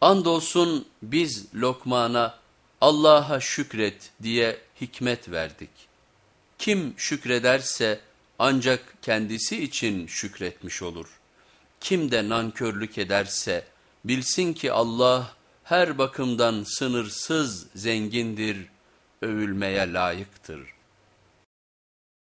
Andolsun biz Lokman'a Allah'a şükret diye hikmet verdik. Kim şükrederse ancak kendisi için şükretmiş olur. Kim de nankörlük ederse bilsin ki Allah her bakımdan sınırsız zengindir, övülmeye layıktır.''